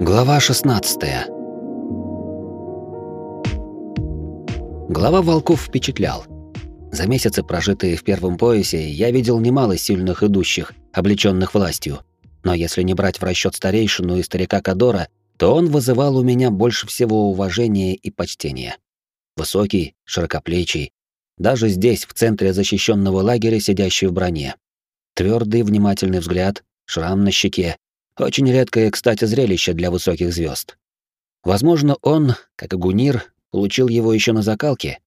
Глава 16. Глава волков впечатлял. За месяцы, прожитые в первом поясе, я видел немало сильных идущих, облеченных властью. Но если не брать в расчет старейшину и старика Кадора, то он вызывал у меня больше всего уважения и почтения. Высокий, широкоплечий, даже здесь, в центре защищенного лагеря, сидящий в броне. Твердый, внимательный взгляд, шрам на щеке, очень редкое, кстати, зрелище для высоких звезд. Возможно, он, как и Гунир, получил его еще на закалке.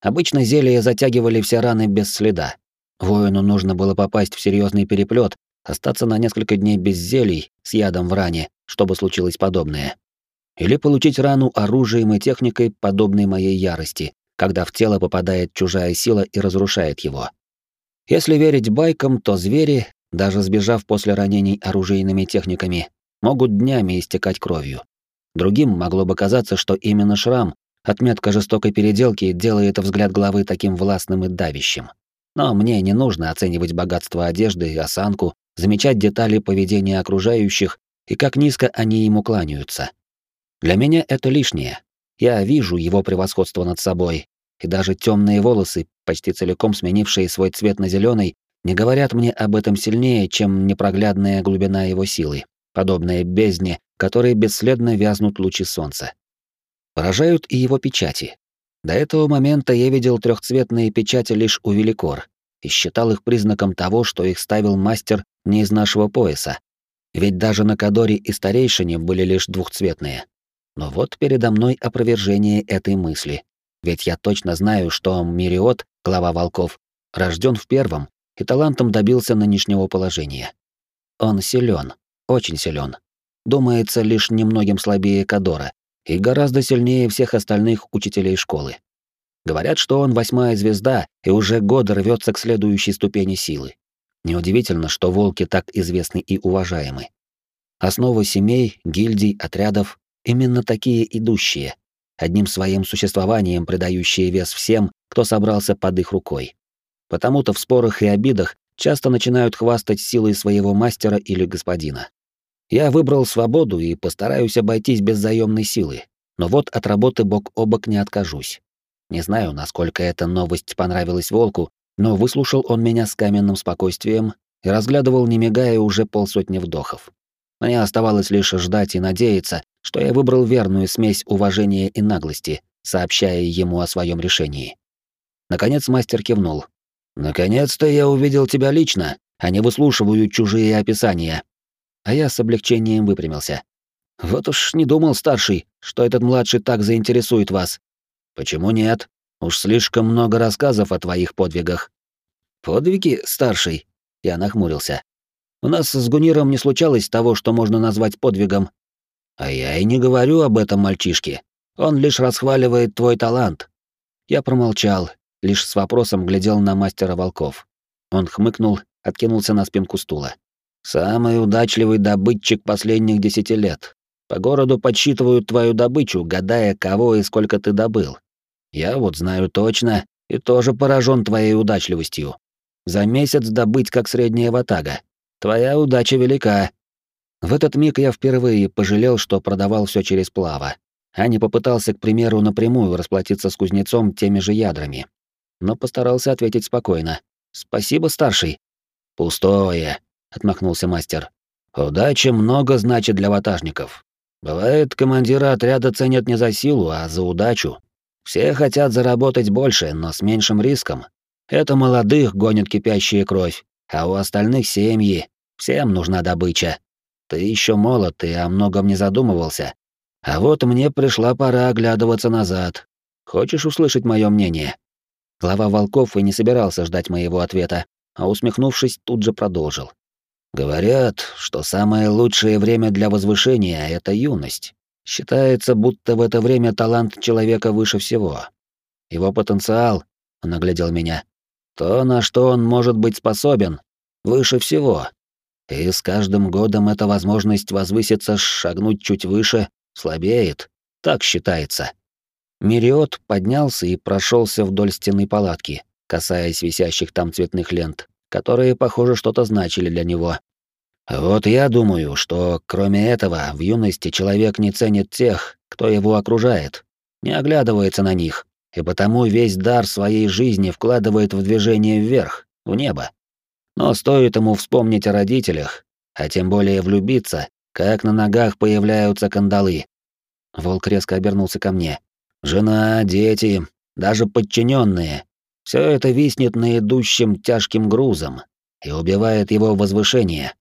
Обычно зелья затягивали все раны без следа. Воину нужно было попасть в серьезный переплет, остаться на несколько дней без зелий, с ядом в ране, чтобы случилось подобное. Или получить рану оружием и техникой, подобной моей ярости, когда в тело попадает чужая сила и разрушает его. Если верить байкам, то звери, даже сбежав после ранений оружейными техниками, могут днями истекать кровью. Другим могло бы казаться, что именно шрам, отметка жестокой переделки, делает взгляд главы таким властным и давящим. Но мне не нужно оценивать богатство одежды и осанку, замечать детали поведения окружающих и как низко они ему кланяются. Для меня это лишнее. Я вижу его превосходство над собой, и даже темные волосы, почти целиком сменившие свой цвет на зеленый, не говорят мне об этом сильнее, чем непроглядная глубина его силы, подобная бездне, которой бесследно вязнут лучи солнца. Поражают и его печати. До этого момента я видел трехцветные печати лишь у Великор и считал их признаком того, что их ставил мастер не из нашего пояса. Ведь даже на Кадоре и Старейшине были лишь двухцветные. Но вот передо мной опровержение этой мысли. Ведь я точно знаю, что Мириот, глава волков, рожден в первом, и талантом добился нынешнего положения. Он силен, очень силен. Думается, лишь немногим слабее Кадора и гораздо сильнее всех остальных учителей школы. Говорят, что он восьмая звезда и уже год рвется к следующей ступени силы. Неудивительно, что волки так известны и уважаемы. Основа семей, гильдий, отрядов — именно такие идущие, одним своим существованием придающие вес всем, кто собрался под их рукой. Потому-то в спорах и обидах часто начинают хвастать силой своего мастера или господина. Я выбрал свободу и постараюсь обойтись без заемной силы, но вот от работы бок о бок не откажусь. Не знаю, насколько эта новость понравилась волку, но выслушал он меня с каменным спокойствием и разглядывал, не мигая, уже полсотни вдохов. Мне оставалось лишь ждать и надеяться, что я выбрал верную смесь уважения и наглости, сообщая ему о своем решении. Наконец мастер кивнул, Наконец-то я увидел тебя лично, а не выслушиваю чужие описания. А я с облегчением выпрямился. Вот уж не думал, старший, что этот младший так заинтересует вас. Почему нет? Уж слишком много рассказов о твоих подвигах. Подвиги, старший? Я нахмурился. У нас с Гуниром не случалось того, что можно назвать подвигом. А я и не говорю об этом мальчишке. Он лишь расхваливает твой талант. Я промолчал, лишь с вопросом глядел на мастера волков. Он хмыкнул, откинулся на спинку стула. «Самый удачливый добытчик последних десяти лет. По городу подсчитывают твою добычу, гадая, кого и сколько ты добыл. Я вот знаю точно и тоже поражен твоей удачливостью. За месяц добыть как средняя ватага. Твоя удача велика». В этот миг я впервые пожалел, что продавал все через плава, а не попытался, к примеру, напрямую расплатиться с кузнецом теми же ядрами но постарался ответить спокойно. «Спасибо, старший». «Пустое», — отмахнулся мастер. «Удача много значит для ватажников. Бывает, командира отряда ценят не за силу, а за удачу. Все хотят заработать больше, но с меньшим риском. Это молодых гонит кипящая кровь, а у остальных семьи. Всем нужна добыча. Ты еще молод и о многом не задумывался. А вот мне пришла пора оглядываться назад. Хочешь услышать мое мнение?» Глава волков и не собирался ждать моего ответа, а усмехнувшись, тут же продолжил. Говорят, что самое лучшее время для возвышения — это юность. Считается, будто в это время талант человека выше всего. Его потенциал, он оглядел меня, то, на что он может быть способен, выше всего. И с каждым годом эта возможность возвыситься, шагнуть чуть выше, слабеет. Так считается. Мириот поднялся и прошелся вдоль стены палатки, касаясь висящих там цветных лент, которые, похоже, что-то значили для него. Вот я думаю, что кроме этого в юности человек не ценит тех, кто его окружает, не оглядывается на них, и потому весь дар своей жизни вкладывает в движение вверх, в небо. Но стоит ему вспомнить о родителях, а тем более влюбиться, как на ногах появляются кандалы. Волк резко обернулся ко мне. Жена, дети, даже подчиненные. Все это виснет на идущем тяжким грузом и убивает его возвышение.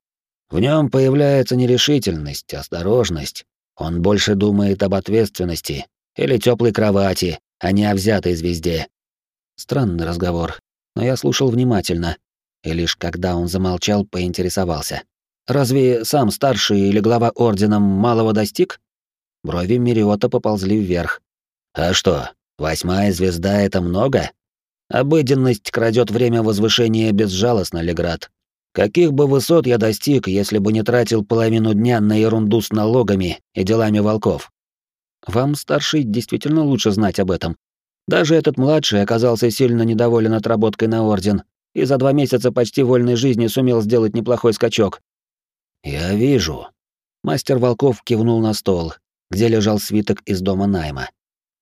В нем появляется нерешительность, осторожность. Он больше думает об ответственности или теплой кровати, а не о взятой звезде. Странный разговор, но я слушал внимательно, и лишь когда он замолчал, поинтересовался. «Разве сам старший или глава ордена малого достиг?» Брови Мириота поползли вверх. «А что, восьмая звезда — это много? Обыденность крадет время возвышения безжалостно, Леград. Каких бы высот я достиг, если бы не тратил половину дня на ерунду с налогами и делами волков? Вам, старший, действительно лучше знать об этом. Даже этот младший оказался сильно недоволен отработкой на орден и за два месяца почти вольной жизни сумел сделать неплохой скачок. Я вижу. Мастер волков кивнул на стол, где лежал свиток из дома найма.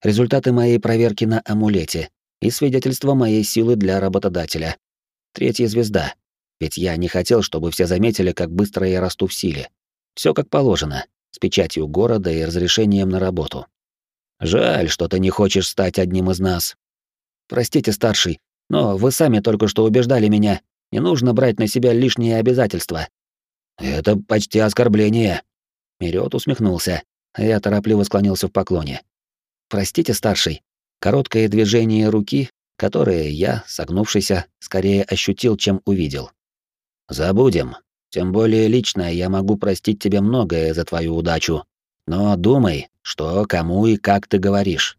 Результаты моей проверки на амулете и свидетельство моей силы для работодателя. Третья звезда. Ведь я не хотел, чтобы все заметили, как быстро я расту в силе. Все как положено, с печатью города и разрешением на работу. Жаль, что ты не хочешь стать одним из нас. Простите, старший, но вы сами только что убеждали меня, не нужно брать на себя лишние обязательства. Это почти оскорбление. Мириот усмехнулся, а я торопливо склонился в поклоне. Простите, старший. Короткое движение руки, которое я, согнувшийся, скорее ощутил, чем увидел. Забудем. Тем более лично я могу простить тебе многое за твою удачу. Но думай, что, кому и как ты говоришь.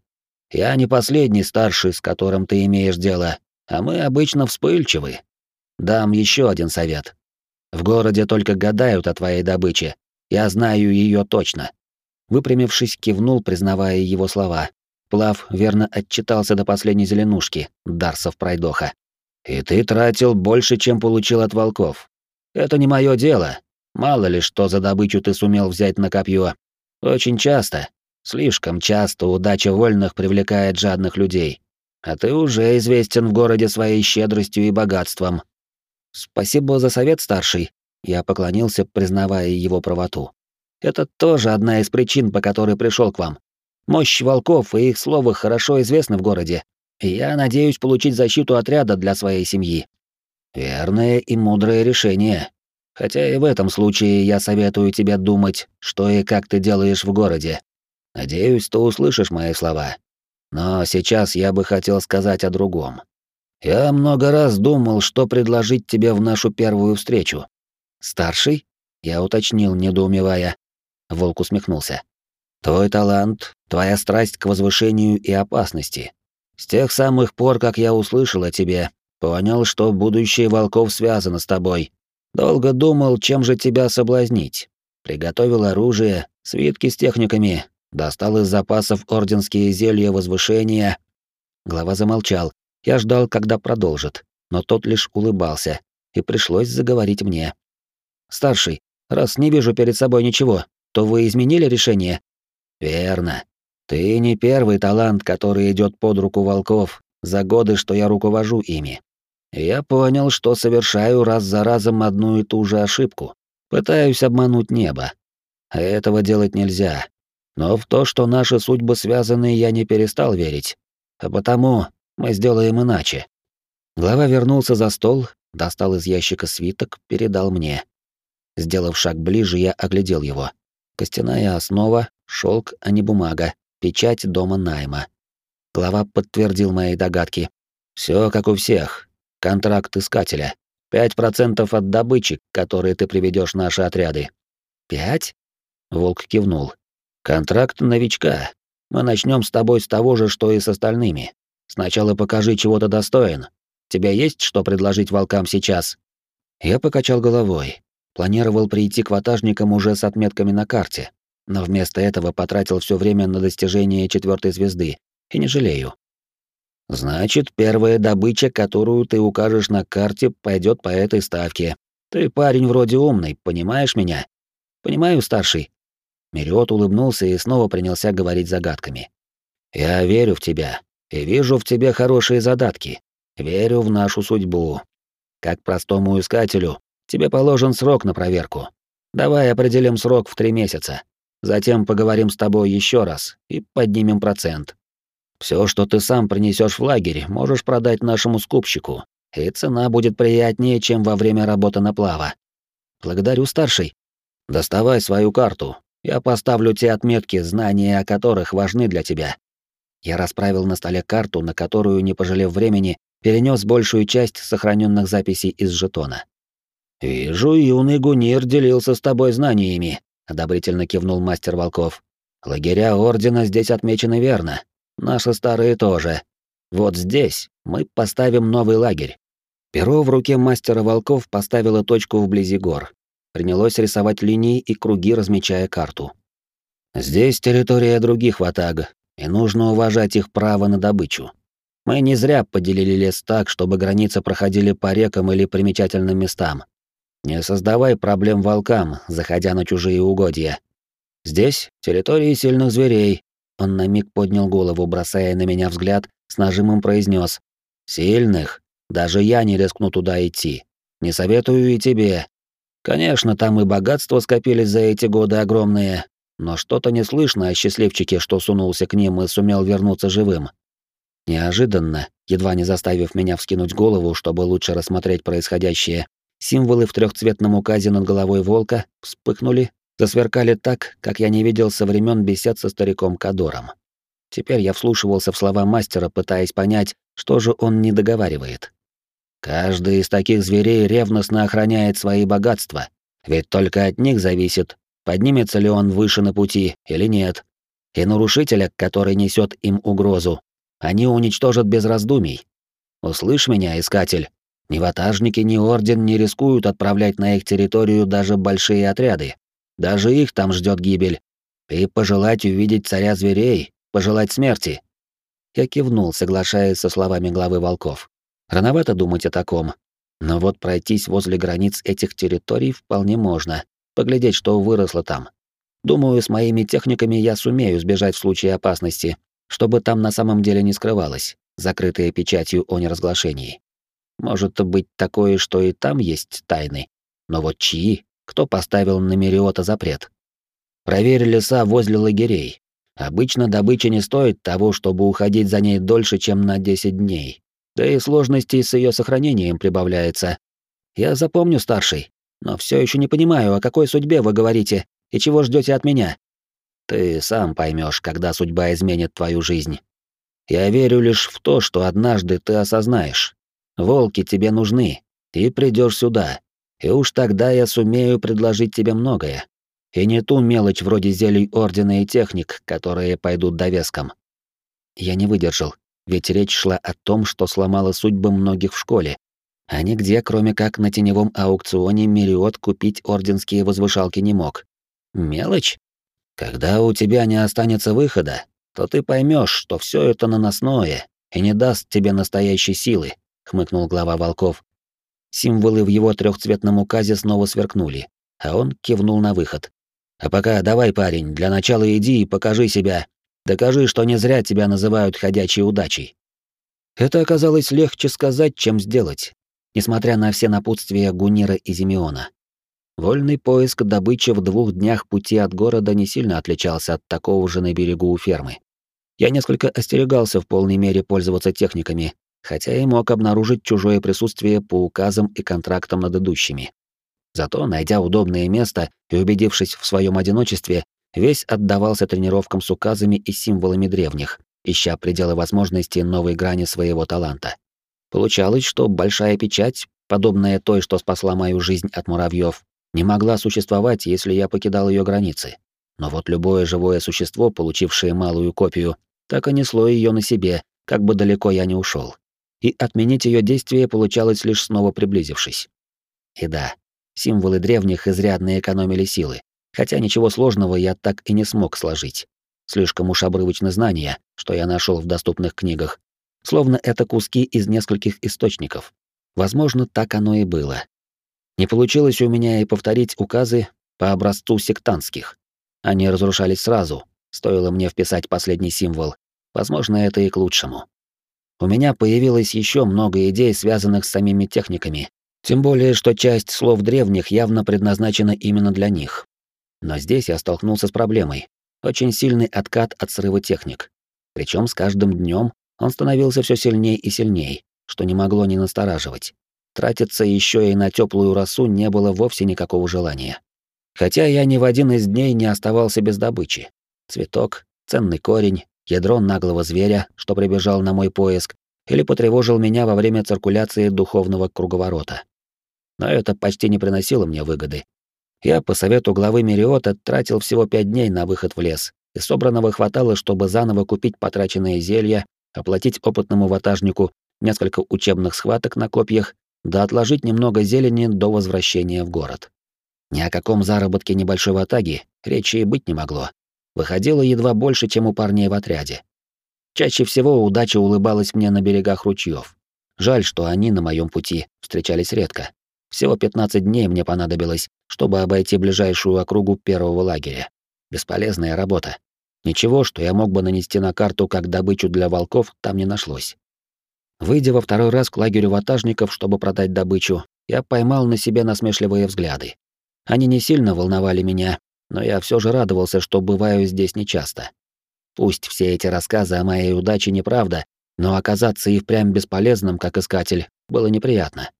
Я не последний старший, с которым ты имеешь дело, а мы обычно вспыльчивы. Дам еще один совет. В городе только гадают о твоей добыче. Я знаю ее точно. Выпрямившись, кивнул, признавая его слова. Плав верно отчитался до последней зеленушки, Дарсов пройдоха. И ты тратил больше, чем получил от волков. Это не мое дело. Мало ли, что за добычу ты сумел взять на копье. Очень часто, слишком часто удача вольных привлекает жадных людей. А ты уже известен в городе своей щедростью и богатством. Спасибо за совет, старший. Я поклонился, признавая его правоту. Это тоже одна из причин, по которой пришел к вам. Мощь волков и их слово хорошо известны в городе я надеюсь получить защиту отряда для своей семьи. Верное и мудрое решение. Хотя и в этом случае я советую тебе думать, что и как ты делаешь в городе. Надеюсь, ты услышишь мои слова. Но сейчас я бы хотел сказать о другом. Я много раз думал, что предложить тебе в нашу первую встречу. Старший? Я уточнил, недоумевая. Волк усмехнулся. Твой талант, твоя страсть к возвышению и опасности, с тех самых пор, как я услышал о тебе, понял, что будущее волков связано с тобой. Долго думал, чем же тебя соблазнить. Приготовил оружие, свитки с техниками, достал из запасов орденские зелья возвышения. Глава замолчал. Я ждал, когда продолжит, но тот лишь улыбался, и пришлось заговорить мне. «Старший, раз не вижу перед собой ничего, то вы изменили решение?» «Верно. Ты не первый талант, который идет под руку волков за годы, что я руковожу ими. Я понял, что совершаю раз за разом одну и ту же ошибку. Пытаюсь обмануть небо. А этого делать нельзя. Но в то, что наши судьбы связаны, я не перестал верить. А потому мы сделаем иначе. Глава вернулся за стол, достал из ящика свиток, передал мне. Сделав шаг ближе, я оглядел его. Костяная основа, шелк, а не бумага, печать дома найма. Глава подтвердил мои догадки. Все как у всех. Контракт искателя. Пять процентов от добычи, которые ты приведешь наши отряды. Пять? Волк кивнул. Контракт новичка. Мы начнем с тобой с того же, что и с остальными. Сначала покажи, чего ты достоин. Тебя есть что предложить волкам сейчас? Я покачал головой. Планировал прийти к ватажникам уже с отметками на карте но вместо этого потратил все время на достижение четвертой звезды, и не жалею. Значит, первая добыча, которую ты укажешь на карте, пойдет по этой ставке. Ты парень вроде умный, понимаешь меня? Понимаю, старший. Мериот улыбнулся и снова принялся говорить загадками. Я верю в тебя и вижу в тебе хорошие задатки. Верю в нашу судьбу. Как простому искателю, тебе положен срок на проверку. Давай определим срок в три месяца. Затем поговорим с тобой еще раз и поднимем процент. Все, что ты сам принесешь в лагерь, можешь продать нашему скупщику, и цена будет приятнее, чем во время работы на плава. Благодарю, старший. Доставай свою карту. Я поставлю те отметки, знания о которых важны для тебя. Я расправил на столе карту, на которую, не пожалев времени, перенес большую часть сохраненных записей из жетона. «Вижу, юный Гунир делился с тобой знаниями», — одобрительно кивнул мастер волков. «Лагеря Ордена здесь отмечены верно. Наши старые тоже. Вот здесь мы поставим новый лагерь. Перо в руке мастера волков поставило точку вблизи гор. Принялось рисовать линии и круги, размечая карту. Здесь территория других ватаг, и нужно уважать их право на добычу. Мы не зря поделили лес так, чтобы границы проходили по рекам или примечательным местам. Не создавай проблем волкам, заходя на чужие угодья. Здесь территории сильных зверей. Он на миг поднял голову, бросая на меня взгляд, с нажимом произнес: "Сильных". Даже я не рискну туда идти. Не советую и тебе. Конечно, там и богатства скопились за эти годы огромные, но что-то не слышно о счастливчике, что сунулся к ним и сумел вернуться живым. Неожиданно, едва не заставив меня вскинуть голову, чтобы лучше рассмотреть происходящее, символы в трехцветном указе над головой волка вспыхнули, засверкали так, как я не видел со времен бесед со стариком Кадором. Теперь я вслушивался в слова мастера, пытаясь понять, что же он не договаривает. Каждый из таких зверей ревностно охраняет свои богатства, ведь только от них зависит, поднимется ли он выше на пути или нет. И нарушителя, который несет им угрозу, они уничтожат без раздумий. Услышь меня, искатель. Ни ватажники, ни орден не рискуют отправлять на их территорию даже большие отряды. Даже их там ждет гибель. И пожелать увидеть царя зверей, пожелать смерти. Я кивнул, соглашаясь со словами главы волков. Рановато думать о таком. Но вот пройтись возле границ этих территорий вполне можно, поглядеть, что выросло там. Думаю, с моими техниками я сумею сбежать в случае опасности, чтобы там на самом деле не скрывалось, закрытое печатью о неразглашении. Может быть такое, что и там есть тайны. Но вот чьи? Кто поставил на Мериота запрет? Проверь леса возле лагерей. Обычно добыча не стоит того, чтобы уходить за ней дольше, чем на 10 дней. Да и сложностей с ее сохранением прибавляется. Я запомню, старший, но все еще не понимаю, о какой судьбе вы говорите и чего ждете от меня. Ты сам поймешь, когда судьба изменит твою жизнь. Я верю лишь в то, что однажды ты осознаешь. Волки тебе нужны, ты придешь сюда, и уж тогда я сумею предложить тебе многое. И не ту мелочь вроде зелий Ордена и техник, которые пойдут довеском. Я не выдержал ведь речь шла о том, что сломало судьбы многих в школе. А нигде, кроме как на теневом аукционе, Мериот купить орденские возвышалки не мог. Мелочь? Когда у тебя не останется выхода, то ты поймешь, что все это наносное и не даст тебе настоящей силы, хмыкнул глава волков. Символы в его трехцветном указе снова сверкнули, а он кивнул на выход. А пока давай, парень, для начала иди и покажи себя Докажи, что не зря тебя называют ходячей удачей. Это оказалось легче сказать, чем сделать, несмотря на все напутствия Гунира и Зимеона. Вольный поиск добычи в двух днях пути от города не сильно отличался от такого же на берегу у фермы. Я несколько остерегался в полной мере пользоваться техниками, хотя и мог обнаружить чужое присутствие по указам и контрактам над идущими. Зато, найдя удобное место и убедившись в своем одиночестве, весь отдавался тренировкам с указами и символами древних, ища пределы возможностей новой грани своего таланта. Получалось, что большая печать, подобная той, что спасла мою жизнь от муравьев, не могла существовать, если я покидал ее границы. Но вот любое живое существо, получившее малую копию, так и несло ее на себе, как бы далеко я не ушел. И отменить ее действие получалось лишь снова приблизившись. И да, символы древних изрядно экономили силы, Хотя ничего сложного я так и не смог сложить. Слишком уж обрывочны знания, что я нашел в доступных книгах. Словно это куски из нескольких источников. Возможно, так оно и было. Не получилось у меня и повторить указы по образцу сектантских. Они разрушались сразу, стоило мне вписать последний символ. Возможно, это и к лучшему. У меня появилось еще много идей, связанных с самими техниками, тем более, что часть слов древних явно предназначена именно для них. Но здесь я столкнулся с проблемой. Очень сильный откат от срыва техник. Причем с каждым днем он становился все сильнее и сильнее, что не могло не настораживать. Тратиться еще и на теплую росу не было вовсе никакого желания. Хотя я ни в один из дней не оставался без добычи. Цветок, ценный корень, ядро наглого зверя, что прибежал на мой поиск, или потревожил меня во время циркуляции духовного круговорота. Но это почти не приносило мне выгоды. Я, по совету главы Мериота, тратил всего пять дней на выход в лес, и собранного хватало, чтобы заново купить потраченные зелья, оплатить опытному ватажнику несколько учебных схваток на копьях, да отложить немного зелени до возвращения в город. Ни о каком заработке небольшой ватаги речи и быть не могло. Выходило едва больше, чем у парней в отряде. Чаще всего удача улыбалась мне на берегах ручьев. Жаль, что они на моем пути встречались редко. Всего 15 дней мне понадобилось, чтобы обойти ближайшую округу первого лагеря. Бесполезная работа. Ничего, что я мог бы нанести на карту как добычу для волков, там не нашлось. Выйдя во второй раз к лагерю ватажников, чтобы продать добычу, я поймал на себе насмешливые взгляды. Они не сильно волновали меня, но я все же радовался, что бываю здесь нечасто. Пусть все эти рассказы о моей удаче неправда, но оказаться и впрямь бесполезным, как искатель, было неприятно.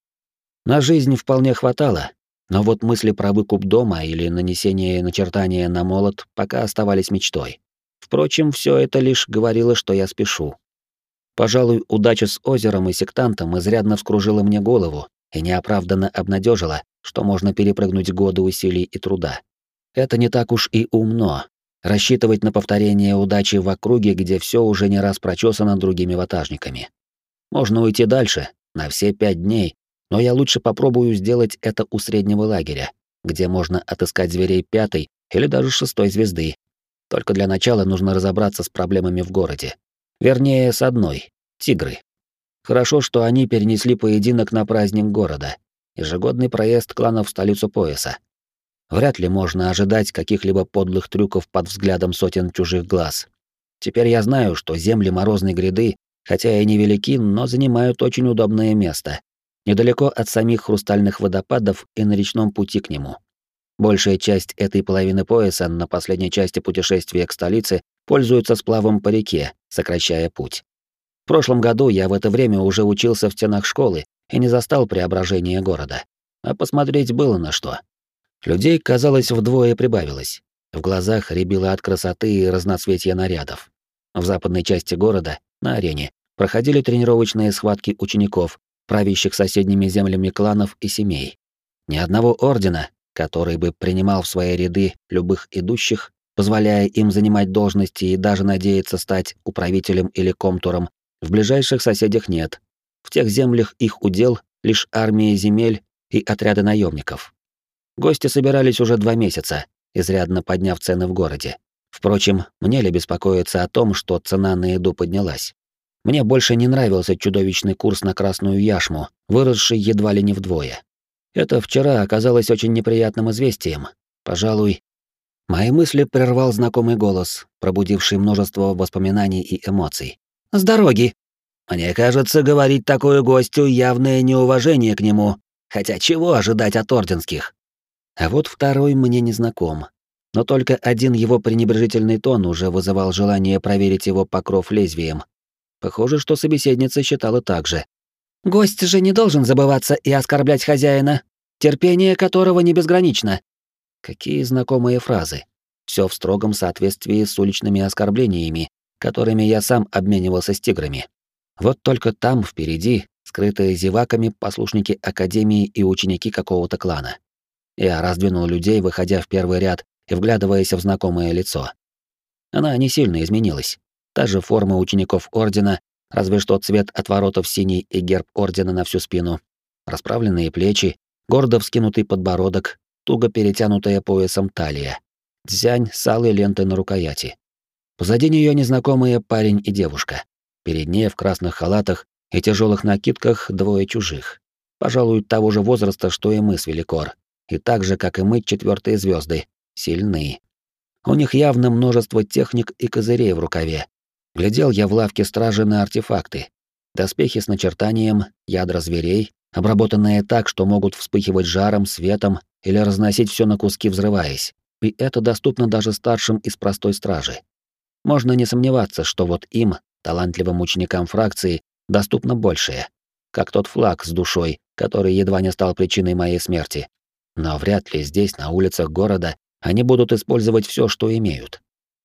На жизнь вполне хватало, но вот мысли про выкуп дома или нанесение начертания на молот пока оставались мечтой. Впрочем, все это лишь говорило, что я спешу. Пожалуй, удача с озером и сектантом изрядно вскружила мне голову и неоправданно обнадежила, что можно перепрыгнуть годы усилий и труда. Это не так уж и умно. Рассчитывать на повторение удачи в округе, где все уже не раз прочесано другими ватажниками. Можно уйти дальше, на все пять дней, но я лучше попробую сделать это у среднего лагеря, где можно отыскать зверей пятой или даже шестой звезды. Только для начала нужно разобраться с проблемами в городе. Вернее, с одной — тигры. Хорошо, что они перенесли поединок на праздник города, ежегодный проезд кланов в столицу пояса. Вряд ли можно ожидать каких-либо подлых трюков под взглядом сотен чужих глаз. Теперь я знаю, что земли Морозной гряды, хотя и невелики, но занимают очень удобное место, недалеко от самих хрустальных водопадов и на речном пути к нему. Большая часть этой половины пояса на последней части путешествия к столице пользуется сплавом по реке, сокращая путь. В прошлом году я в это время уже учился в стенах школы и не застал преображения города. А посмотреть было на что. Людей, казалось, вдвое прибавилось. В глазах рябило от красоты и разноцветия нарядов. В западной части города, на арене, проходили тренировочные схватки учеников, правящих соседними землями кланов и семей. Ни одного ордена, который бы принимал в свои ряды любых идущих, позволяя им занимать должности и даже надеяться стать управителем или комтуром, в ближайших соседях нет. В тех землях их удел лишь армии земель и отряды наемников. Гости собирались уже два месяца, изрядно подняв цены в городе. Впрочем, мне ли беспокоиться о том, что цена на еду поднялась? Мне больше не нравился чудовищный курс на красную яшму, выросший едва ли не вдвое. Это вчера оказалось очень неприятным известием. Пожалуй, мои мысли прервал знакомый голос, пробудивший множество воспоминаний и эмоций. «С дороги!» «Мне кажется, говорить такое гостю явное неуважение к нему. Хотя чего ожидать от орденских?» А вот второй мне не знаком. Но только один его пренебрежительный тон уже вызывал желание проверить его покров лезвием, Похоже, что собеседница считала так же. «Гость же не должен забываться и оскорблять хозяина, терпение которого не безгранично». Какие знакомые фразы. Все в строгом соответствии с уличными оскорблениями, которыми я сам обменивался с тиграми. Вот только там, впереди, скрытые зеваками послушники Академии и ученики какого-то клана. Я раздвинул людей, выходя в первый ряд и вглядываясь в знакомое лицо. Она не сильно изменилась. Та же форма учеников Ордена, разве что цвет отворотов синий и герб Ордена на всю спину. Расправленные плечи, гордо вскинутый подбородок, туго перетянутая поясом талия. Дзянь с алой лентой на рукояти. Позади нее незнакомые парень и девушка. Перед ней в красных халатах и тяжелых накидках двое чужих. пожалуй, того же возраста, что и мы с Великор. И так же, как и мы, четвертые звезды, сильны. У них явно множество техник и козырей в рукаве. Глядел я в лавке стражи на артефакты. Доспехи с начертанием, ядра зверей, обработанные так, что могут вспыхивать жаром, светом или разносить все на куски, взрываясь. И это доступно даже старшим из простой стражи. Можно не сомневаться, что вот им, талантливым ученикам фракции, доступно большее. Как тот флаг с душой, который едва не стал причиной моей смерти. Но вряд ли здесь, на улицах города, они будут использовать все, что имеют.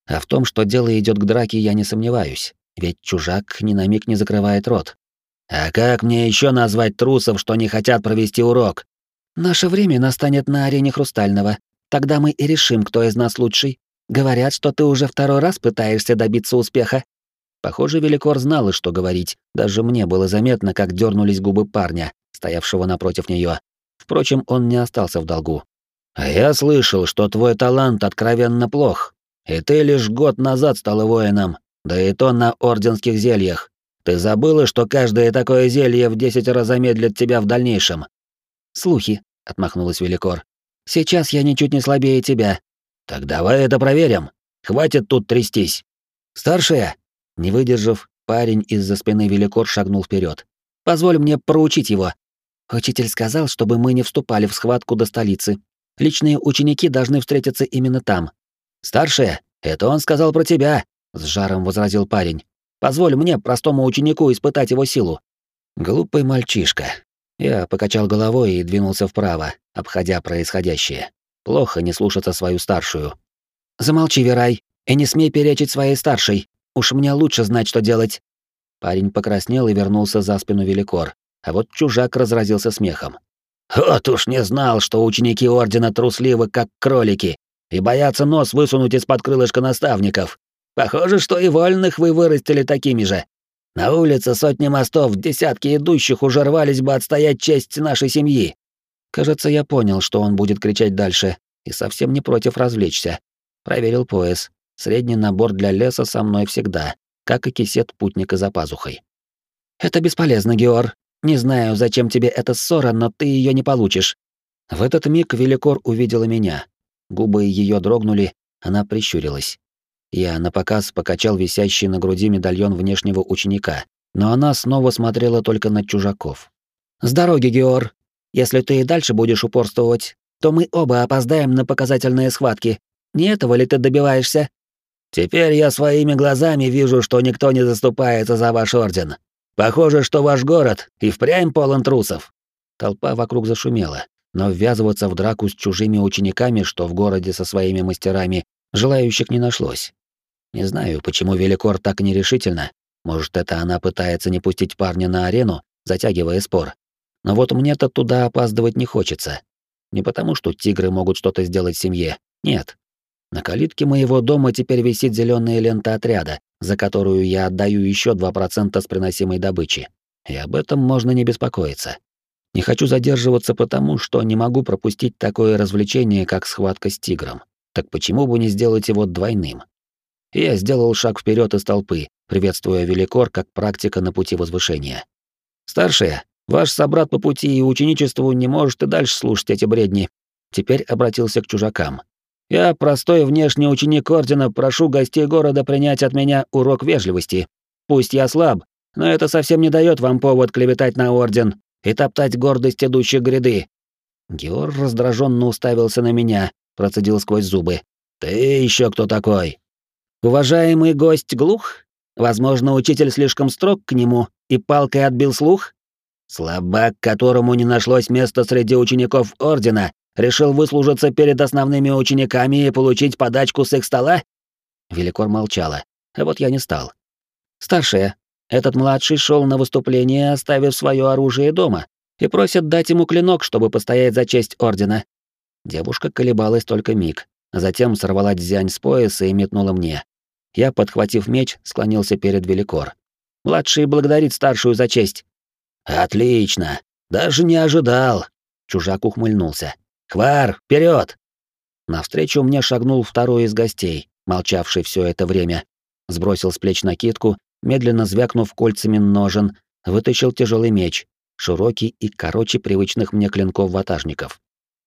А в том, что дело идет к драке, я не сомневаюсь, ведь чужак ни на миг не закрывает рот. А как мне еще назвать трусов, что не хотят провести урок? Наше время настанет на арене Хрустального. Тогда мы и решим, кто из нас лучший. Говорят, что ты уже второй раз пытаешься добиться успеха. Похоже, Великор знал, что говорить. Даже мне было заметно, как дернулись губы парня, стоявшего напротив нее. Впрочем, он не остался в долгу. А я слышал, что твой талант откровенно плох, и ты лишь год назад стала воином, да и то на орденских зельях. Ты забыла, что каждое такое зелье в десять раз замедлит тебя в дальнейшем. Слухи, отмахнулась Великор. Сейчас я ничуть не слабее тебя. Так давай это проверим. Хватит тут трястись. Старшая, не выдержав, парень из-за спины Великор шагнул вперед. Позволь мне проучить его. Учитель сказал, чтобы мы не вступали в схватку до столицы. Личные ученики должны встретиться именно там. Старшая, это он сказал про тебя, с жаром возразил парень. Позволь мне, простому ученику, испытать его силу. Глупый мальчишка. Я покачал головой и двинулся вправо, обходя происходящее. Плохо не слушаться свою старшую. Замолчи, Верай, и не смей перечить своей старшей. Уж мне лучше знать, что делать. Парень покраснел и вернулся за спину Великор, а вот чужак разразился смехом. Вот уж не знал, что ученики Ордена трусливы, как кролики, и боятся нос высунуть из-под крылышка наставников. Похоже, что и вольных вы вырастили такими же. На улице сотни мостов, десятки идущих уже рвались бы отстоять честь нашей семьи. Кажется, я понял, что он будет кричать дальше, и совсем не против развлечься. Проверил пояс. Средний набор для леса со мной всегда, как и кисет путника за пазухой. «Это бесполезно, Геор. Не знаю, зачем тебе эта ссора, но ты ее не получишь. В этот миг Великор увидела меня. Губы ее дрогнули, она прищурилась. Я напоказ покачал висящий на груди медальон внешнего ученика, но она снова смотрела только на чужаков. «С дороги, Геор! Если ты и дальше будешь упорствовать, то мы оба опоздаем на показательные схватки. Не этого ли ты добиваешься?» «Теперь я своими глазами вижу, что никто не заступается за ваш орден. Похоже, что ваш город и впрямь полон трусов. Толпа вокруг зашумела, но ввязываться в драку с чужими учениками, что в городе со своими мастерами, желающих не нашлось. Не знаю, почему Великор так нерешительно. Может, это она пытается не пустить парня на арену, затягивая спор. Но вот мне-то туда опаздывать не хочется. Не потому, что тигры могут что-то сделать семье. Нет. На калитке моего дома теперь висит зеленая лента отряда, за которую я отдаю еще 2% с приносимой добычи. И об этом можно не беспокоиться. Не хочу задерживаться потому, что не могу пропустить такое развлечение, как схватка с тигром. Так почему бы не сделать его двойным? я сделал шаг вперед из толпы, приветствуя Великор как практика на пути возвышения. «Старшая, ваш собрат по пути и ученичеству не может и дальше слушать эти бредни». Теперь обратился к чужакам. Я, простой внешний ученик Ордена, прошу гостей города принять от меня урок вежливости. Пусть я слаб, но это совсем не дает вам повод клеветать на Орден и топтать гордость идущих гряды». Геор раздраженно уставился на меня, процедил сквозь зубы. «Ты еще кто такой?» «Уважаемый гость глух? Возможно, учитель слишком строг к нему и палкой отбил слух? Слабак, которому не нашлось места среди учеников Ордена, Решил выслужиться перед основными учениками и получить подачку с их стола? Великор молчала, а вот я не стал. Старшая, этот младший шел на выступление, оставив свое оружие дома, и просит дать ему клинок, чтобы постоять за честь ордена. Девушка колебалась только миг, затем сорвала дзянь с пояса и метнула мне. Я, подхватив меч, склонился перед Великор. Младший благодарит старшую за честь. Отлично. Даже не ожидал. Чужак ухмыльнулся. Хвар, вперед! Навстречу мне шагнул второй из гостей, молчавший все это время. Сбросил с плеч накидку, медленно звякнув кольцами ножен, вытащил тяжелый меч. широкий и короче привычных мне клинков ватажников.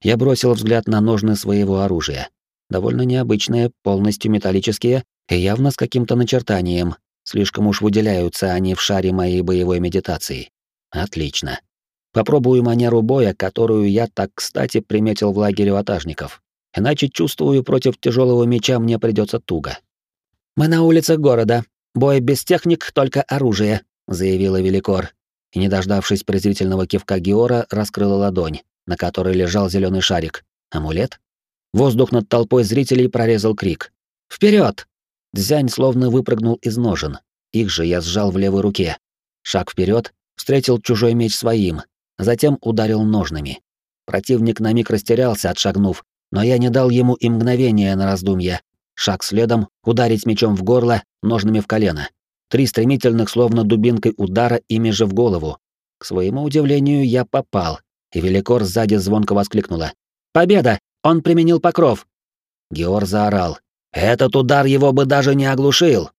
Я бросил взгляд на ножны своего оружия. Довольно необычные, полностью металлические и явно с каким-то начертанием. Слишком уж выделяются они в шаре моей боевой медитации. Отлично. Попробую манеру боя, которую я так кстати приметил в лагере ватажников. Иначе чувствую, против тяжелого меча мне придется туго. Мы на улице города. Бой без техник, только оружие, заявила Великор. И, не дождавшись презрительного кивка Геора, раскрыла ладонь, на которой лежал зеленый шарик. Амулет? Воздух над толпой зрителей прорезал крик. Вперед! Дзянь словно выпрыгнул из ножен. Их же я сжал в левой руке. Шаг вперед, встретил чужой меч своим, затем ударил ножными. Противник на миг растерялся, отшагнув, но я не дал ему и мгновения на раздумье. Шаг следом, ударить мечом в горло, ножными в колено. Три стремительных, словно дубинкой удара, ими же в голову. К своему удивлению, я попал, и Великор сзади звонко воскликнула. «Победа! Он применил покров!» Геор заорал. «Этот удар его бы даже не оглушил!»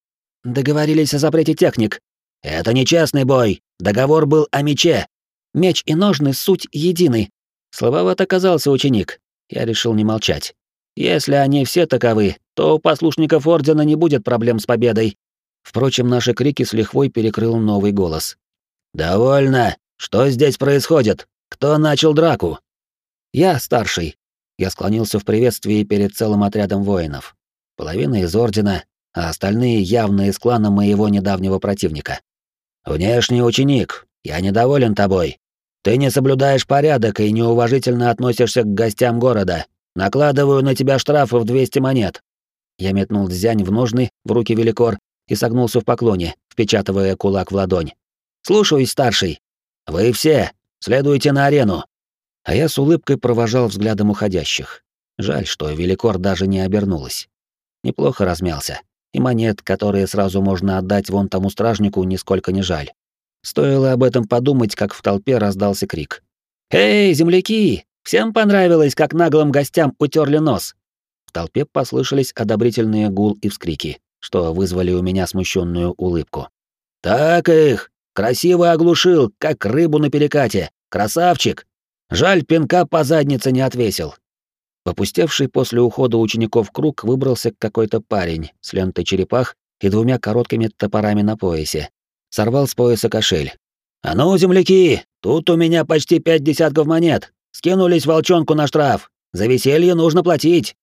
«Договорились о запрете техник». «Это нечестный бой! Договор был о мече!» «Меч и ножны — суть едины!» Слабоват оказался ученик. Я решил не молчать. Если они все таковы, то у послушников Ордена не будет проблем с победой. Впрочем, наши крики с лихвой перекрыл новый голос. «Довольно! Что здесь происходит? Кто начал драку?» «Я старший». Я склонился в приветствии перед целым отрядом воинов. Половина из Ордена, а остальные явно из клана моего недавнего противника. «Внешний ученик, я недоволен тобой. Ты не соблюдаешь порядок и неуважительно относишься к гостям города. Накладываю на тебя штрафы в 200 монет». Я метнул дзянь в ножны в руки Великор и согнулся в поклоне, впечатывая кулак в ладонь. «Слушаюсь, старший. Вы все, следуйте на арену». А я с улыбкой провожал взглядом уходящих. Жаль, что Великор даже не обернулась. Неплохо размялся. И монет, которые сразу можно отдать вон тому стражнику, нисколько не жаль. Стоило об этом подумать, как в толпе раздался крик. «Эй, земляки! Всем понравилось, как наглым гостям утерли нос!» В толпе послышались одобрительные гул и вскрики, что вызвали у меня смущенную улыбку. «Так их! Красиво оглушил, как рыбу на перекате! Красавчик! Жаль, пинка по заднице не отвесил!» Попустевший после ухода учеников круг выбрался какой-то парень с лентой черепах и двумя короткими топорами на поясе, сорвал с пояса кошель. «А ну, земляки, тут у меня почти пять десятков монет. Скинулись волчонку на штраф. За веселье нужно платить».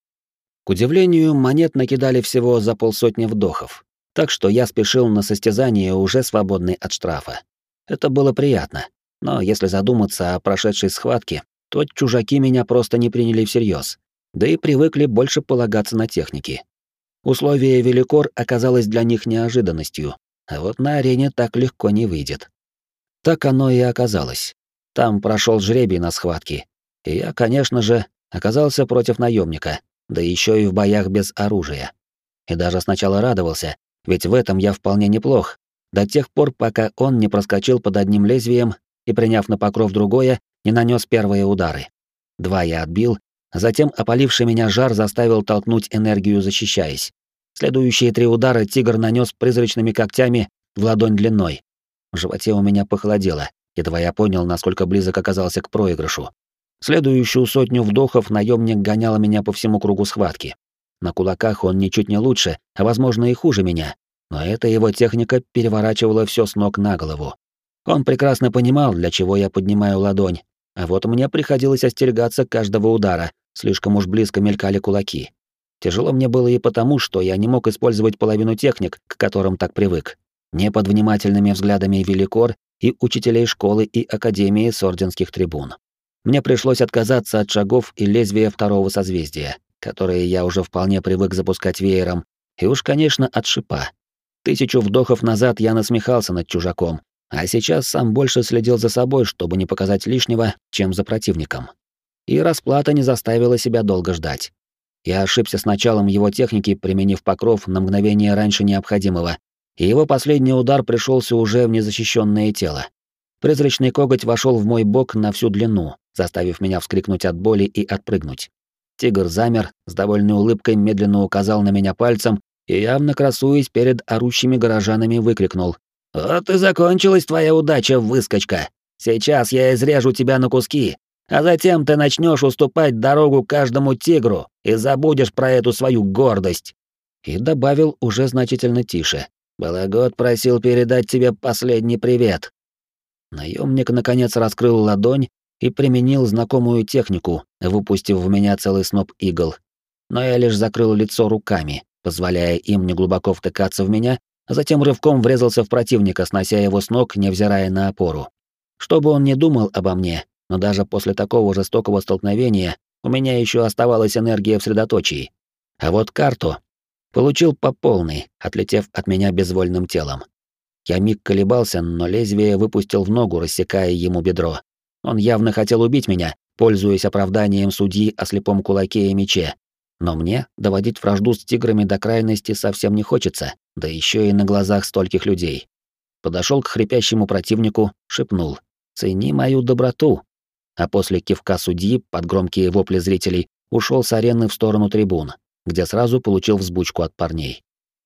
К удивлению, монет накидали всего за полсотни вдохов, так что я спешил на состязание уже свободный от штрафа. Это было приятно, но если задуматься о прошедшей схватке, то чужаки меня просто не приняли всерьез, да и привыкли больше полагаться на техники. Условие Великор оказалось для них неожиданностью, а вот на арене так легко не выйдет. Так оно и оказалось. Там прошел жребий на схватке. И я, конечно же, оказался против наемника, да еще и в боях без оружия. И даже сначала радовался, ведь в этом я вполне неплох, до тех пор, пока он не проскочил под одним лезвием и, приняв на покров другое, не нанес первые удары. Два я отбил, затем опаливший меня жар заставил толкнуть энергию, защищаясь. Следующие три удара тигр нанес призрачными когтями в ладонь длиной. В животе у меня похолодело, едва я понял, насколько близок оказался к проигрышу. Следующую сотню вдохов наемник гонял меня по всему кругу схватки. На кулаках он ничуть не лучше, а возможно и хуже меня, но эта его техника переворачивала все с ног на голову. Он прекрасно понимал, для чего я поднимаю ладонь, а вот мне приходилось остерегаться каждого удара, слишком уж близко мелькали кулаки. Тяжело мне было и потому, что я не мог использовать половину техник, к которым так привык. Не под внимательными взглядами великор и учителей школы и академии с орденских трибун. Мне пришлось отказаться от шагов и лезвия второго созвездия, которые я уже вполне привык запускать веером, и уж, конечно, от шипа. Тысячу вдохов назад я насмехался над чужаком, а сейчас сам больше следил за собой, чтобы не показать лишнего, чем за противником. И расплата не заставила себя долго ждать. Я ошибся с началом его техники, применив покров на мгновение раньше необходимого, и его последний удар пришелся уже в незащищенное тело. Призрачный коготь вошел в мой бок на всю длину, заставив меня вскрикнуть от боли и отпрыгнуть. Тигр замер, с довольной улыбкой медленно указал на меня пальцем и, явно красуясь перед орущими горожанами, выкрикнул. «Вот и закончилась твоя удача, выскочка! Сейчас я изрежу тебя на куски, а затем ты начнешь уступать дорогу каждому тигру и забудешь про эту свою гордость. И добавил уже значительно тише. Балагот просил передать тебе последний привет. Наемник наконец раскрыл ладонь и применил знакомую технику, выпустив в меня целый сноп игл. Но я лишь закрыл лицо руками, позволяя им неглубоко втыкаться в меня, а затем рывком врезался в противника, снося его с ног, невзирая на опору. Что бы он ни думал обо мне, но даже после такого жестокого столкновения у меня еще оставалась энергия в средоточии. А вот карту получил по полной, отлетев от меня безвольным телом. Я миг колебался, но лезвие выпустил в ногу, рассекая ему бедро. Он явно хотел убить меня, пользуясь оправданием судьи о слепом кулаке и мече. Но мне доводить вражду с тиграми до крайности совсем не хочется, да еще и на глазах стольких людей. Подошел к хрипящему противнику, шепнул: "Цени мою доброту". А после кивка судьи под громкие вопли зрителей ушел с арены в сторону трибун, где сразу получил взбучку от парней.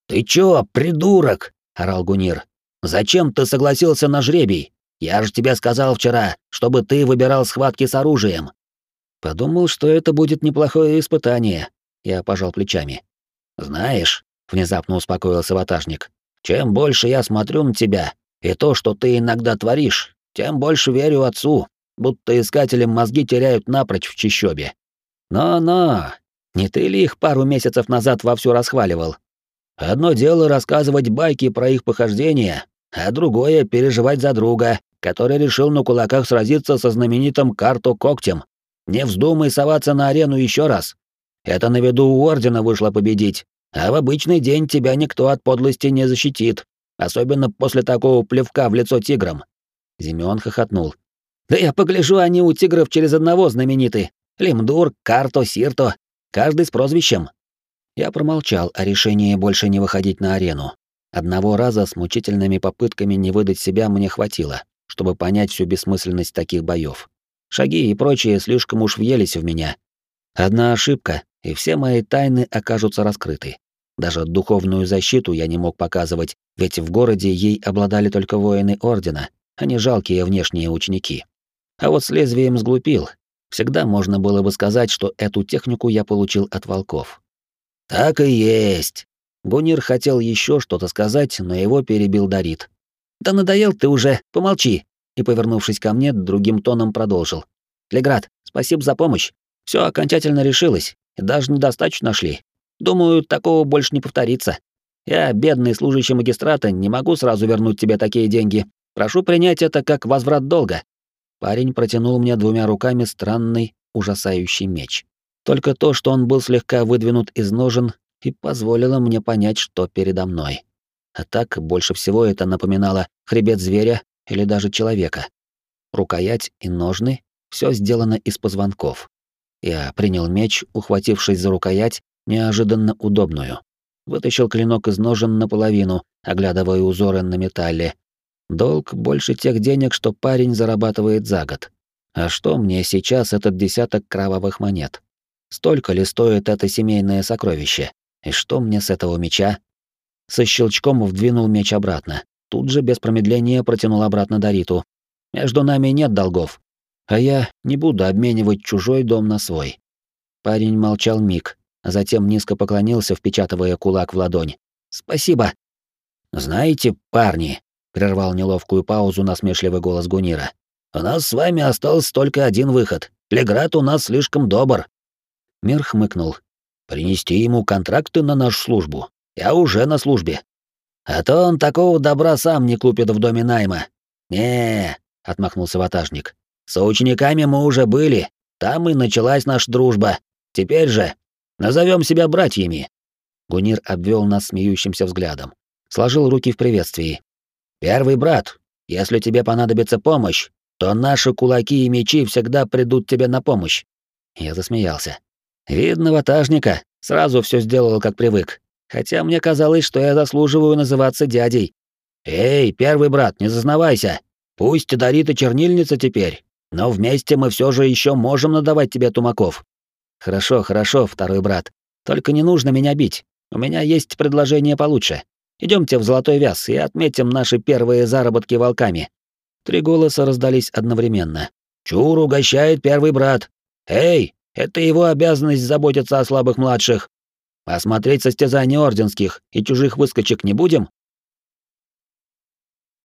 "Ты чё, придурок?" орал Гунир. "Зачем ты согласился на жребий? Я же тебе сказал вчера, чтобы ты выбирал схватки с оружием. Подумал, что это будет неплохое испытание. Я пожал плечами. Знаешь, внезапно успокоился ватажник. Чем больше я смотрю на тебя и то, что ты иногда творишь, тем больше верю отцу, будто искателям мозги теряют напрочь в чищобе. Но-но, не ты ли их пару месяцев назад вовсю расхваливал? Одно дело рассказывать байки про их похождения, а другое — переживать за друга, который решил на кулаках сразиться со знаменитым Карто Когтем. Не вздумай соваться на арену еще раз. Это на виду у Ордена вышло победить, а в обычный день тебя никто от подлости не защитит, особенно после такого плевка в лицо тиграм». Зимеон хохотнул. «Да я погляжу, они у тигров через одного знамениты. Лимдур, Карто, Сирто, каждый с прозвищем». Я промолчал о решении больше не выходить на арену. Одного раза с мучительными попытками не выдать себя мне хватило чтобы понять всю бессмысленность таких боев. Шаги и прочие слишком уж въелись в меня. Одна ошибка, и все мои тайны окажутся раскрыты. Даже духовную защиту я не мог показывать, ведь в городе ей обладали только воины Ордена, а не жалкие внешние ученики. А вот с лезвием сглупил. Всегда можно было бы сказать, что эту технику я получил от волков. «Так и есть!» Гунир хотел еще что-то сказать, но его перебил Дарит. «Да надоел ты уже, помолчи!» И, повернувшись ко мне, другим тоном продолжил. «Леград, спасибо за помощь. Все окончательно решилось, и даже недостачу нашли. Думаю, такого больше не повторится. Я, бедный служащий магистрата, не могу сразу вернуть тебе такие деньги. Прошу принять это как возврат долга». Парень протянул мне двумя руками странный, ужасающий меч. Только то, что он был слегка выдвинут из ножен, и позволило мне понять, что передо мной. А так больше всего это напоминало хребет зверя или даже человека. Рукоять и ножны — все сделано из позвонков. Я принял меч, ухватившись за рукоять, неожиданно удобную. Вытащил клинок из ножен наполовину, оглядывая узоры на металле. Долг больше тех денег, что парень зарабатывает за год. А что мне сейчас этот десяток кровавых монет? Столько ли стоит это семейное сокровище? И что мне с этого меча? со щелчком вдвинул меч обратно. Тут же без промедления протянул обратно Дариту. Между нами нет долгов. А я не буду обменивать чужой дом на свой. Парень молчал миг, а затем низко поклонился, впечатывая кулак в ладонь. Спасибо. Знаете, парни, прервал неловкую паузу насмешливый голос Гунира. У нас с вами остался только один выход. Леград у нас слишком добр. Мир хмыкнул. Принести ему контракты на нашу службу. Я уже на службе. А то он такого добра сам не купит в доме найма. Не, отмахнулся ватажник. С учениками мы уже были, там и началась наша дружба. Теперь же назовем себя братьями. Гунир обвел нас смеющимся взглядом, сложил руки в приветствии. Первый брат, если тебе понадобится помощь, то наши кулаки и мечи всегда придут тебе на помощь. Я засмеялся. Видно ватажника, сразу все сделал, как привык хотя мне казалось, что я заслуживаю называться дядей. «Эй, первый брат, не зазнавайся. Пусть Дарита чернильница теперь, но вместе мы все же еще можем надавать тебе тумаков». «Хорошо, хорошо, второй брат. Только не нужно меня бить. У меня есть предложение получше. Идемте в Золотой Вяз и отметим наши первые заработки волками». Три голоса раздались одновременно. «Чур угощает первый брат! Эй, это его обязанность заботиться о слабых младших! Осмотреть состязания орденских и чужих выскочек не будем?»